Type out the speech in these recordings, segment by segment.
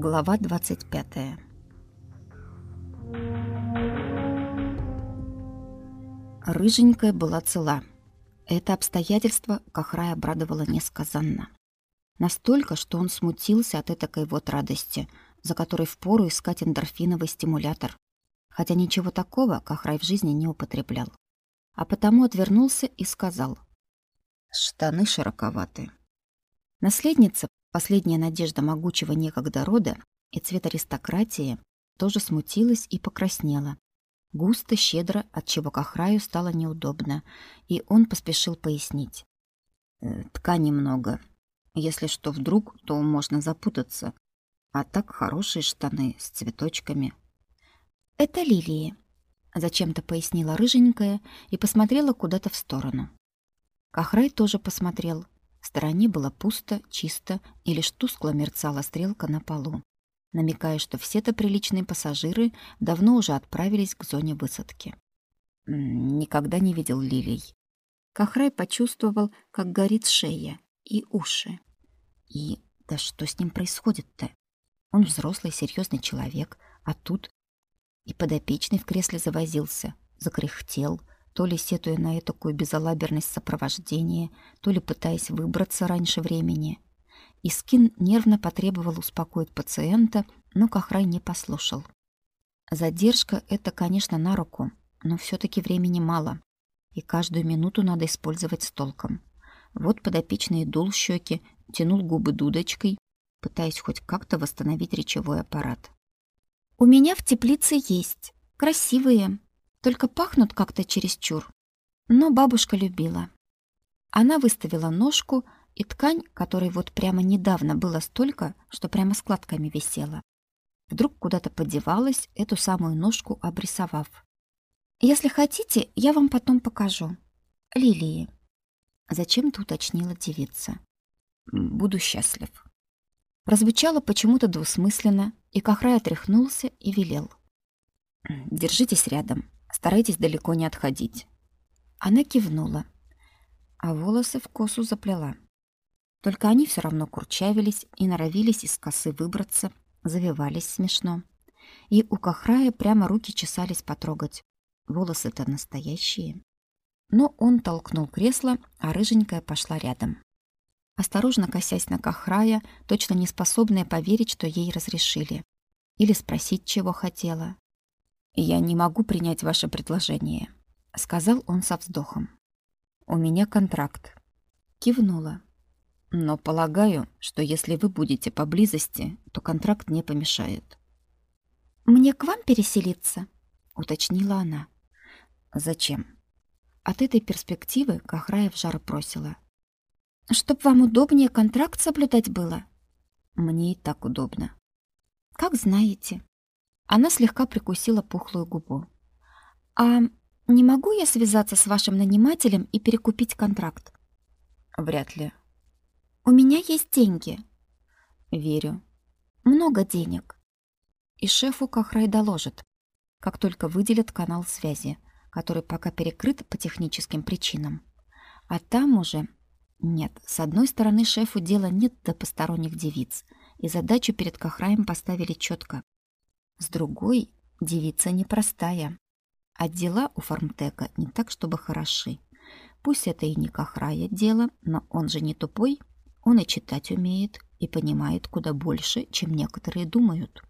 Глава 25. Рыженькая была цела. Это обстоятельство Кахрай обрадовало несказанно. Настолько, что он смутился от этакой вот радости, за которой впору искать эндорфиновый стимулятор. Хотя ничего такого Кахрай в жизни не употреблял. А потому отвернулся и сказал. «Штаны широковаты». Наследница, последняя надежда могучего некогда рода и цвет аристократии, тоже смутилась и покраснела. Густо, щедро, отчего Кахраю стало неудобно, и он поспешил пояснить. «Э, «Ткани много. Если что вдруг, то можно запутаться. А так хорошие штаны с цветочками». «Это лилии», — зачем-то пояснила рыженькая и посмотрела куда-то в сторону. Кахрай тоже посмотрел — стороне было пусто, чисто и лишь тускло мерцала стрелка на полу, намекая, что все-то приличные пассажиры давно уже отправились к зоне высадки. Никогда не видел лилий. Кахрай почувствовал, как горит шея и уши. И да что с ним происходит-то? Он взрослый, серьезный человек, а тут и подопечный в кресле завозился, закряхтел, то ли сетуя на этакую безалаберность сопровождения, то ли пытаясь выбраться раньше времени. Искин нервно потребовал успокоить пациента, но Кахрай не послушал. Задержка — это, конечно, на руку, но все таки времени мало, и каждую минуту надо использовать с толком. Вот подопечный дул щеки, тянул губы дудочкой, пытаясь хоть как-то восстановить речевой аппарат. «У меня в теплице есть. Красивые, только пахнут как-то чересчур. Но бабушка любила. Она выставила ножку, и ткань, которой вот прямо недавно было столько, что прямо складками висела, вдруг куда-то подевалась, эту самую ножку обрисовав. «Если хотите, я вам потом покажу. Лилии». Зачем-то уточнила девица. «Буду счастлив». Прозвучало почему-то двусмысленно, и Кахрай отряхнулся и велел. «Держитесь рядом. Старайтесь далеко не отходить. Она кивнула, а волосы в косу заплела. Только они все равно курчавились и норовились из косы выбраться, завивались смешно. И у Кахрая прямо руки чесались потрогать. Волосы-то настоящие. Но он толкнул кресло, а рыженькая пошла рядом. Осторожно косясь на Кахрая, точно не способная поверить, что ей разрешили. Или спросить, чего хотела. «Я не могу принять ваше предложение», — сказал он со вздохом. «У меня контракт». Кивнула. «Но полагаю, что если вы будете поблизости, то контракт не помешает». «Мне к вам переселиться?» — уточнила она. «Зачем?» От этой перспективы Кахраев жар просила. «Чтоб вам удобнее контракт соблюдать было?» «Мне и так удобно». «Как знаете», она слегка прикусила пухлую губу. «А не могу я связаться с вашим нанимателем и перекупить контракт?» «Вряд ли». «У меня есть деньги». «Верю». «Много денег». И шефу Кахрай доложит, как только выделят канал связи, который пока перекрыт по техническим причинам. А там уже... Нет, с одной стороны шефу дела нет до посторонних девиц, и задачу перед Кахраем поставили четко с другой, девица непростая. А дела у фармтека не так, чтобы хороши. Пусть это и не Кахрая дело, но он же не тупой. Он и читать умеет, и понимает куда больше, чем некоторые думают.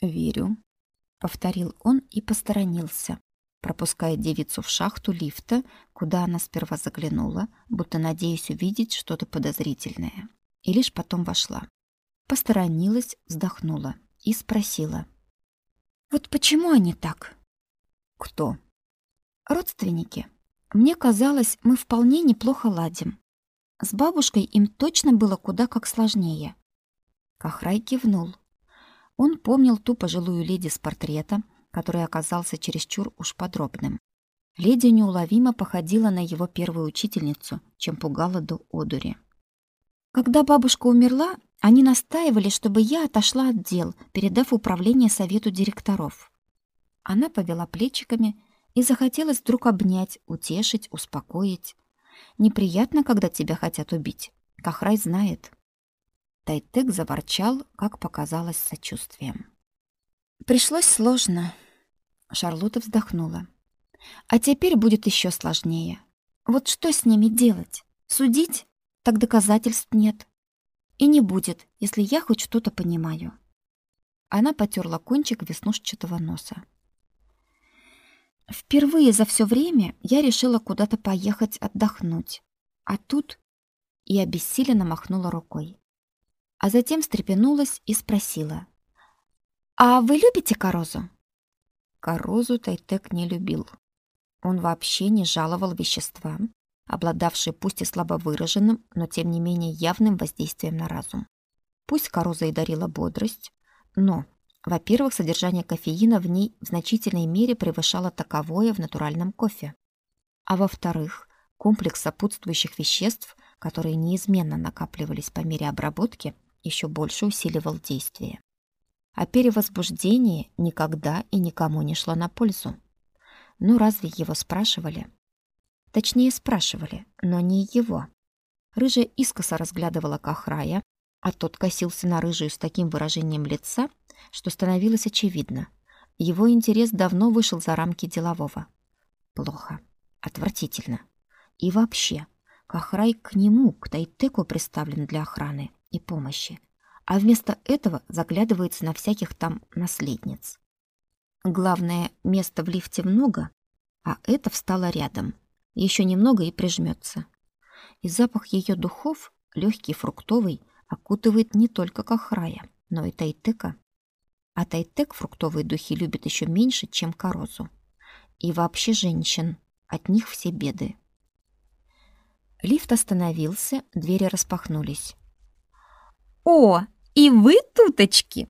«Верю», — повторил он и посторонился, пропуская девицу в шахту лифта, куда она сперва заглянула, будто надеясь увидеть что-то подозрительное. И лишь потом вошла. Посторонилась, вздохнула и спросила. Вот почему они так? Кто? Родственники. Мне казалось, мы вполне неплохо ладим. С бабушкой им точно было куда как сложнее. Кахрай кивнул. Он помнил ту пожилую леди с портрета, который оказался чересчур уж подробным. Леди неуловимо походила на его первую учительницу, чем пугала до одури. Когда бабушка умерла, они настаивали, чтобы я отошла от дел, передав управление совету директоров. Она повела плечиками и захотелось вдруг обнять, утешить, успокоить. Неприятно, когда тебя хотят убить. Кахрай знает. Тайтек заворчал, как показалось, сочувствием. Пришлось сложно. Шарлотта вздохнула. А теперь будет еще сложнее. Вот что с ними делать? Судить? Так доказательств нет. И не будет, если я хоть что-то понимаю. Она потерла кончик веснушчатого носа. Впервые за все время я решила куда-то поехать отдохнуть. А тут и обессиленно махнула рукой. А затем встрепенулась и спросила: «А вы любите корозу?» Корозу Тайтек не любил. Он вообще не жаловал вещества, обладавшие пусть и слабо выраженным, но тем не менее явным воздействием на разум. Пусть короза и дарила бодрость, но, во-первых, содержание кофеина в ней в значительной мере превышало таковое в натуральном кофе. А во-вторых, комплекс сопутствующих веществ, которые неизменно накапливались по мере обработки, еще больше усиливал действие а перевозбуждение никогда и никому не шло на пользу. Ну разве его спрашивали? Точнее, спрашивали, но не его. Рыжая искоса разглядывала Кахрая, а тот косился на рыжую с таким выражением лица, что становилось очевидно. Его интерес давно вышел за рамки делового. Плохо. Отвратительно. И вообще, Кахрай к нему, к Тайтеку приставлен для охраны и помощи а вместо этого заглядывается на всяких там наследниц. Главное, места в лифте много, а это встала рядом. Еще немного и прижмется. И запах ее духов, легкий фруктовый, окутывает не только Кахрая, но и Тайтека. А Тайтек фруктовые духи любит еще меньше, чем Корозу. И вообще женщин. От них все беды. Лифт остановился, двери распахнулись. «О, «И вы туточки!»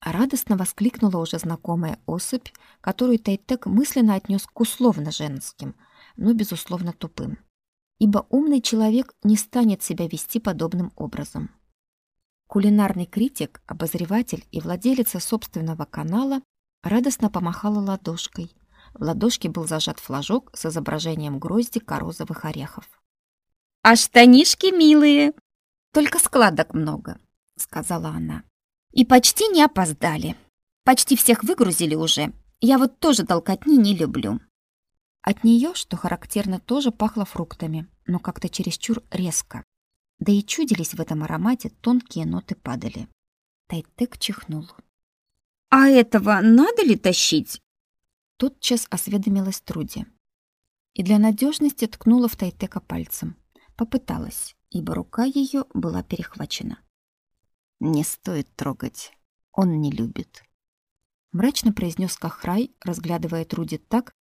Радостно воскликнула уже знакомая особь, которую Тайтек мысленно отнес к условно женским, но безусловно тупым. Ибо умный человек не станет себя вести подобным образом. Кулинарный критик, обозреватель и владелица собственного канала радостно помахала ладошкой. В ладошке был зажат флажок с изображением грозди корозовых орехов. «А штанишки милые, только складок много сказала она. И почти не опоздали. Почти всех выгрузили уже. Я вот тоже толкотни не люблю. От нее, что характерно, тоже пахло фруктами, но как-то чересчур резко. Да и чудились в этом аромате тонкие ноты падали. Тайтек чихнул. «А этого надо ли тащить?» Тотчас осведомилась Труди. И для надежности ткнула в Тайтека пальцем. Попыталась, ибо рука ее была перехвачена. Не стоит трогать. Он не любит. Мрачно произнес Кахрай, разглядывая Труди так,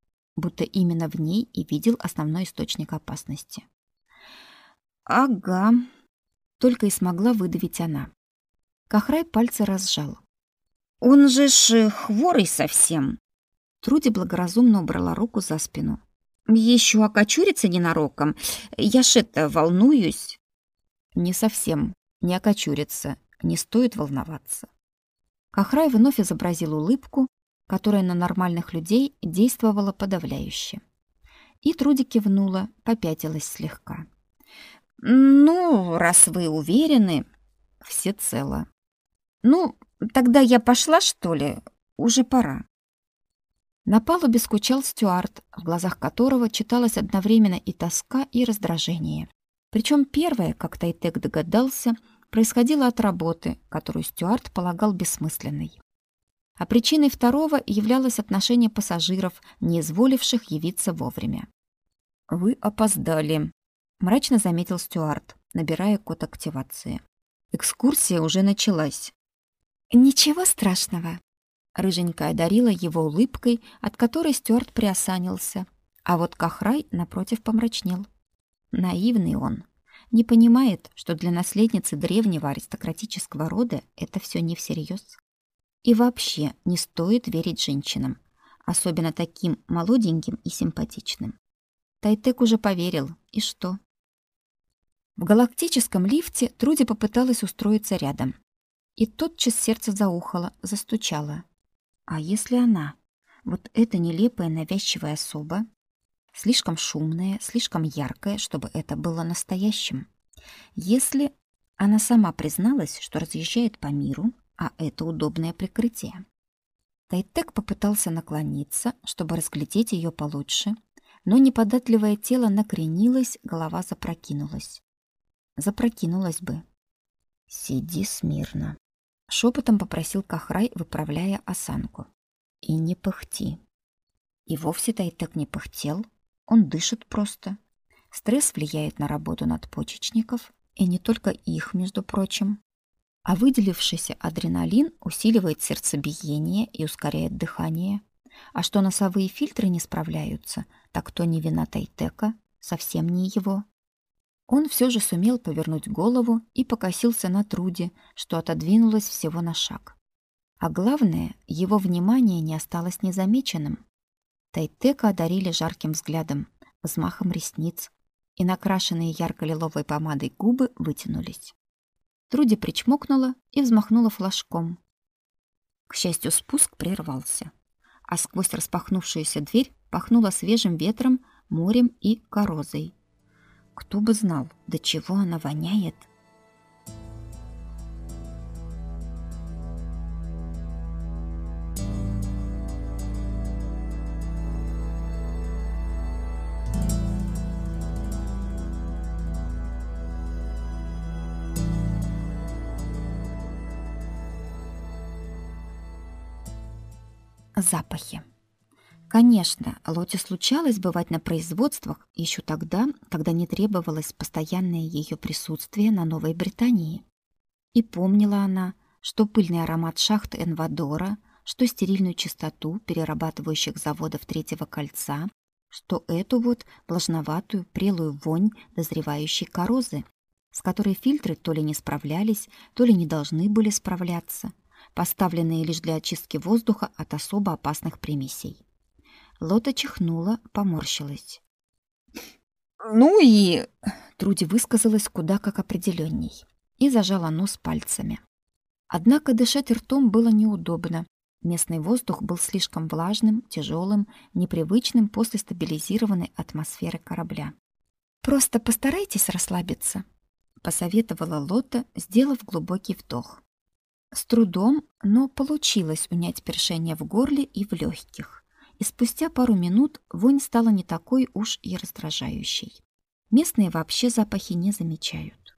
будто именно в ней и видел основной источник опасности. Ага, только и смогла выдавить она. Кахрай пальцы разжал. Он же ж хворый совсем. Труди благоразумно убрала руку за спину. Еще окочурится ненароком. Я ж это волнуюсь. Не совсем, не окочурится, не стоит волноваться. Кахрай вновь изобразил улыбку, которая на нормальных людей действовала подавляюще. И Труди кивнула, попятилась слегка. «Ну, раз вы уверены, все цело. Ну, тогда я пошла, что ли? Уже пора». На палубе скучал Стюарт, в глазах которого читалось одновременно и тоска, и раздражение. Причем первое, как Тайтек догадался, происходило от работы, которую Стюарт полагал бессмысленной. А причиной второго являлось отношение пассажиров, не изволивших явиться вовремя. «Вы опоздали», — мрачно заметил Стюарт, набирая код активации. «Экскурсия уже началась». «Ничего страшного», — рыженькая одарила его улыбкой, от которой Стюарт приосанился, а вот Кахрай, напротив, помрачнел. Наивный он не понимает, что для наследницы древнего аристократического рода это все не всерьез. И вообще не стоит верить женщинам, особенно таким молоденьким и симпатичным. Тайтек уже поверил, и что? В галактическом лифте Труди попыталась устроиться рядом. И тотчас сердце заухало, застучало. А если она, вот эта нелепая навязчивая особа, Слишком шумное, слишком яркое, чтобы это было настоящим. Если Она сама призналась, что разъезжает по миру, а это удобное прикрытие. Тайтек попытался наклониться, чтобы разглядеть ее получше, но неподатливое тело накренилось, голова запрокинулась. Запрокинулась бы. «Сиди смирно», — шепотом попросил Кахрай, выправляя осанку. «И не пыхти». И вовсе Тайтек не пыхтел, он дышит просто. Стресс влияет на работу надпочечников, и не только их, между прочим. А выделившийся адреналин усиливает сердцебиение и ускоряет дыхание. А что носовые фильтры не справляются, так то не вина Тайтека, совсем не его. Он все же сумел повернуть голову и покосился на Труде, что отодвинулось всего на шаг. А главное, его внимание не осталось незамеченным. Тайтека одарили жарким взглядом, взмахом ресниц, и накрашенные ярко-лиловой помадой губы вытянулись. Труди причмокнула и взмахнула флажком. К счастью, спуск прервался, а сквозь распахнувшуюся дверь пахнуло свежим ветром, морем и корозой. Кто бы знал, до чего она воняет. Запахи. Конечно, Лоте случалось бывать на производствах еще тогда, когда не требовалось постоянное ее присутствие на Новой Британии. И помнила она, что пыльный аромат шахт Энвадора, что стерильную чистоту перерабатывающих заводов Третьего кольца, что эту вот влажноватую прелую вонь дозревающей корозы, с которой фильтры то ли не справлялись, то ли не должны были справляться – поставленные лишь для очистки воздуха от особо опасных примесей. Лота чихнула, поморщилась. «Ну и...» — Труди высказалась куда как определенней и зажала нос пальцами. Однако дышать ртом было неудобно. Местный воздух был слишком влажным, тяжелым, непривычным после стабилизированной атмосферы корабля. «Просто постарайтесь расслабиться», — посоветовала Лота, сделав глубокий вдох. С трудом, но получилось унять першение в горле и в легких. И спустя пару минут вонь стала не такой уж и раздражающей. Местные вообще запахи не замечают.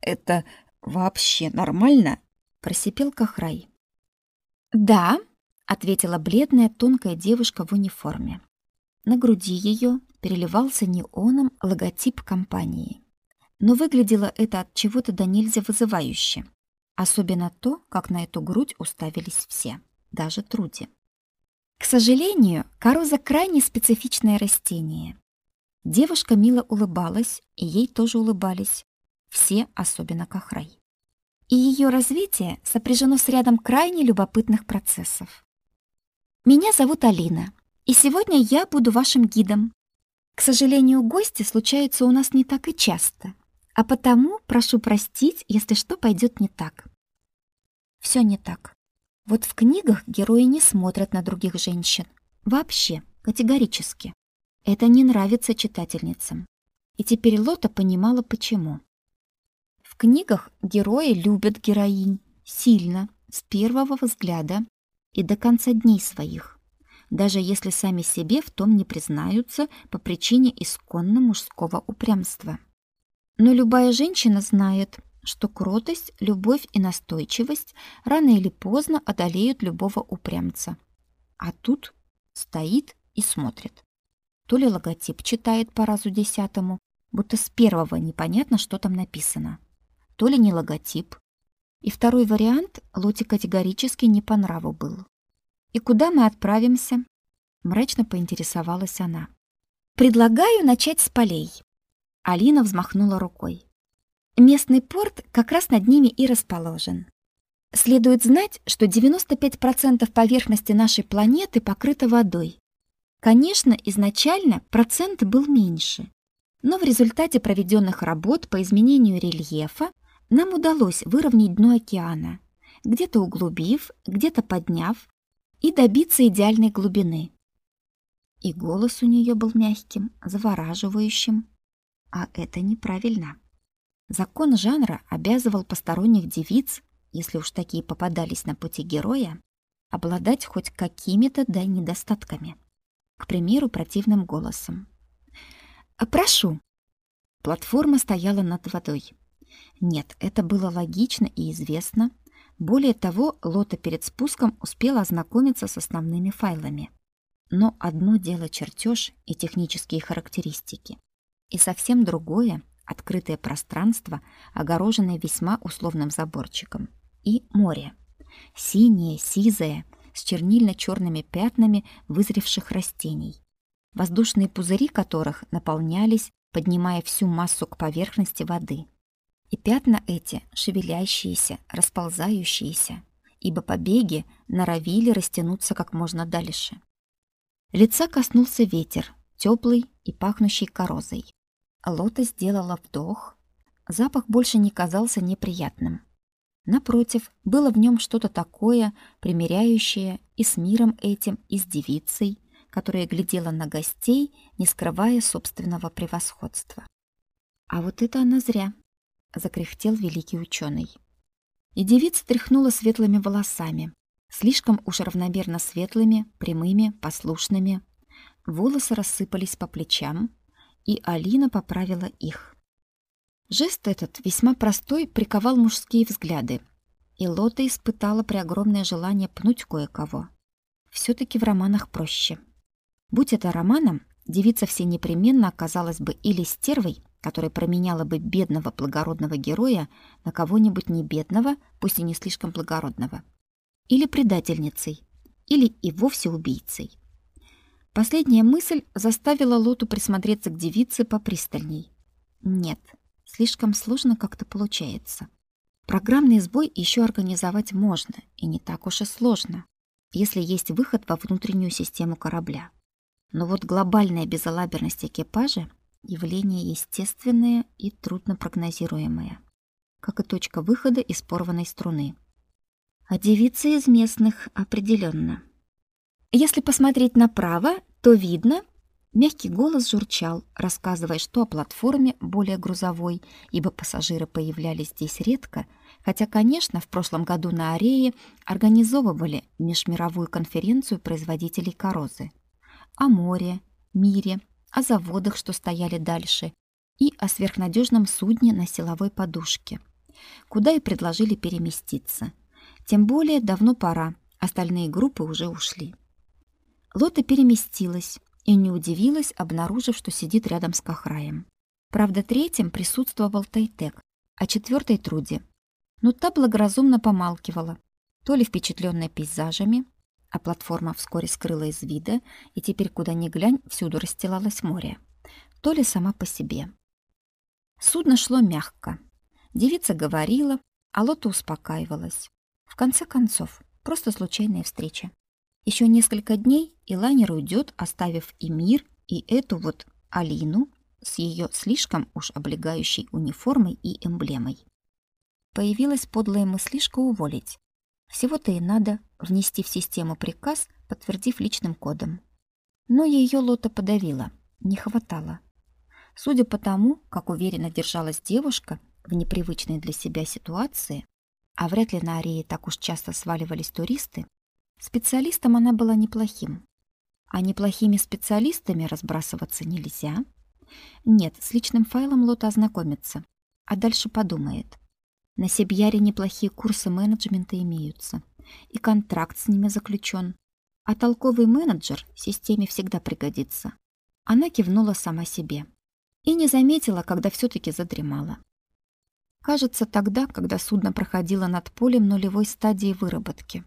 «Это вообще нормально?» — просипел Кахрай. «Да», — ответила бледная тонкая девушка в униформе. На груди ее переливался неоном логотип компании. Но выглядело это от чего-то до нельзя вызывающе. Особенно то, как на эту грудь уставились все, даже Труди. К сожалению, короза крайне специфичное растение. Девушка мило улыбалась, и ей тоже улыбались. Все, особенно Кахрай. И ее развитие сопряжено с рядом крайне любопытных процессов. Меня зовут Алина, и сегодня я буду вашим гидом. К сожалению, гости случаются у нас не так и часто, а потому прошу простить, если что пойдет не так. Все не так. Вот в книгах герои не смотрят на других женщин. Вообще, категорически. Это не нравится читательницам. И теперь Лота понимала, почему. В книгах герои любят героинь сильно, с первого взгляда и до конца дней своих, даже если сами себе в том не признаются по причине исконно мужского упрямства. Но любая женщина знает, что кротость, любовь и настойчивость рано или поздно одолеют любого упрямца. А тут стоит и смотрит. То ли логотип читает по разу десятому, будто с первого непонятно, что там написано. То ли не логотип. И второй вариант Лоте категорически не по нраву был. «И куда мы отправимся?» Мрачно поинтересовалась она. «Предлагаю начать с полей». Алина взмахнула рукой. Местный порт как раз над ними и расположен. Следует знать, что 95% поверхности нашей планеты покрыто водой. Конечно, изначально процент был меньше, но в результате проведенных работ по изменению рельефа нам удалось выровнять дно океана, где-то углубив, где-то подняв, и добиться идеальной глубины. И голос у нее был мягким, завораживающим. А это неправильно. Закон жанра обязывал посторонних девиц, если уж такие попадались на пути героя, обладать хоть какими-то да недостатками. К примеру, противным голосом. «А «Прошу!» Платформа стояла над водой. Нет, это было логично и известно. Более того, Лота перед спуском успела ознакомиться с основными файлами. Но одно дело чертеж и технические характеристики, и совсем другое — открытое пространство, огороженное весьма условным заборчиком, и море. Синее, сизое, с чернильно-черными пятнами вызревших растений, воздушные пузыри которых наполнялись, поднимая всю массу к поверхности воды. И пятна эти, шевелящиеся, расползающиеся, ибо побеги норовили растянуться как можно дальше. Лица коснулся ветер, теплый и пахнущий корозой. Лота сделала вдох. Запах больше не казался неприятным. Напротив, было в нем что-то такое, примиряющее и с миром этим, и с девицей, которая глядела на гостей, не скрывая собственного превосходства. «А вот это она зря!» — закряхтел великий ученый. И девица тряхнула светлыми волосами, слишком уж равномерно светлыми, прямыми, послушными. Волосы рассыпались по плечам, и Алина поправила их. Жест этот, весьма простой, приковал мужские взгляды, и Лота испытала преогромное желание пнуть кое-кого. все таки в романах проще. Будь это романом, девица все непременно оказалась бы или стервой, которая променяла бы бедного благородного героя на кого-нибудь небедного, пусть и не слишком благородного, или предательницей, или и вовсе убийцей. Последняя мысль заставила Лоту присмотреться к девице попристальней. Нет, слишком сложно как-то получается. Программный сбой еще организовать можно, и не так уж и сложно, если есть выход во внутреннюю систему корабля. Но вот глобальная безалаберность экипажа — явление естественное и трудно прогнозируемое, как и точка выхода из порванной струны — а девица из местных определенно. Если посмотреть направо, то видно... Мягкий голос журчал, рассказывая, что о платформе более грузовой, ибо пассажиры появлялись здесь редко, хотя, конечно, в прошлом году на Арее организовывали межмировую конференцию производителей корозы. О море, мире, о заводах, что стояли дальше, и о сверхнадежном судне на силовой подушке, куда и предложили переместиться. Тем более давно пора, остальные группы уже ушли. Лота переместилась и не удивилась, обнаружив, что сидит рядом с Кахраем. Правда, третьим присутствовал Тайтек, а четвертой Труди. Но та благоразумно помалкивала, то ли впечатленная пейзажами, а платформа вскоре скрыла из вида, и теперь куда ни глянь, всюду расстилалось море, то ли сама по себе. Судно шло мягко. Девица говорила, а Лота успокаивалась. В конце концов, просто случайная встреча. Еще несколько дней, и лайнер уйдет, оставив и мир, и эту вот Алину с ее слишком уж облегающей униформой и эмблемой. Появилась подлая мыслишка уволить. Всего-то и надо внести в систему приказ, подтвердив личным кодом. Но ее лота подавила, не хватало. Судя по тому, как уверенно держалась девушка в непривычной для себя ситуации, а вряд ли на Арее так уж часто сваливались туристы, специалистом она была неплохим. А неплохими специалистами разбрасываться нельзя. Нет, с личным файлом Лота ознакомится, а дальше подумает. На Сибьяре неплохие курсы менеджмента имеются, и контракт с ними заключен. А толковый менеджер системе всегда пригодится. Она кивнула сама себе и не заметила, когда все таки задремала. Кажется, тогда, когда судно проходило над полем нулевой стадии выработки,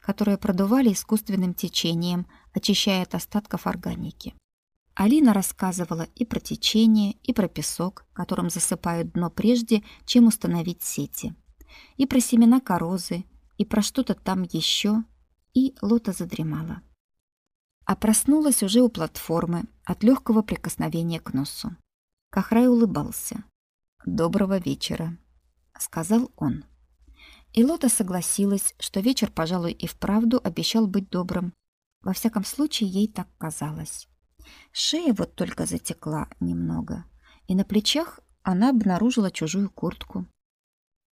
которое продували искусственным течением, очищая от остатков органики. Алина рассказывала и про течение, и про песок, которым засыпают дно прежде, чем установить сети, и про семена корозы, и про что-то там еще, и Лота задремала. А проснулась уже у платформы от легкого прикосновения к носу. Кахрай улыбался. «Доброго вечера», — сказал он. И Лота согласилась, что вечер, пожалуй, и вправду обещал быть добрым. Во всяком случае, ей так казалось. Шея вот только затекла немного, и на плечах она обнаружила чужую куртку.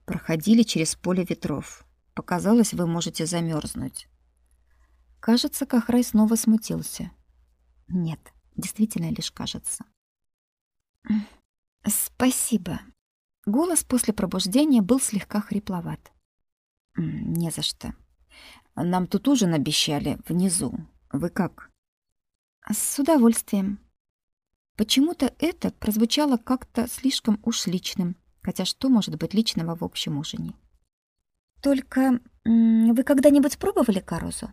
Проходили через поле ветров. Показалось, вы можете замерзнуть. Кажется, Кахрай снова смутился. Нет, действительно лишь кажется. Спасибо. Голос после пробуждения был слегка хрипловат. Не за что. Нам тут ужин обещали внизу. Вы как? С удовольствием. Почему-то это прозвучало как-то слишком уж личным, хотя что может быть личного в общем ужине? Только вы когда-нибудь пробовали корозу?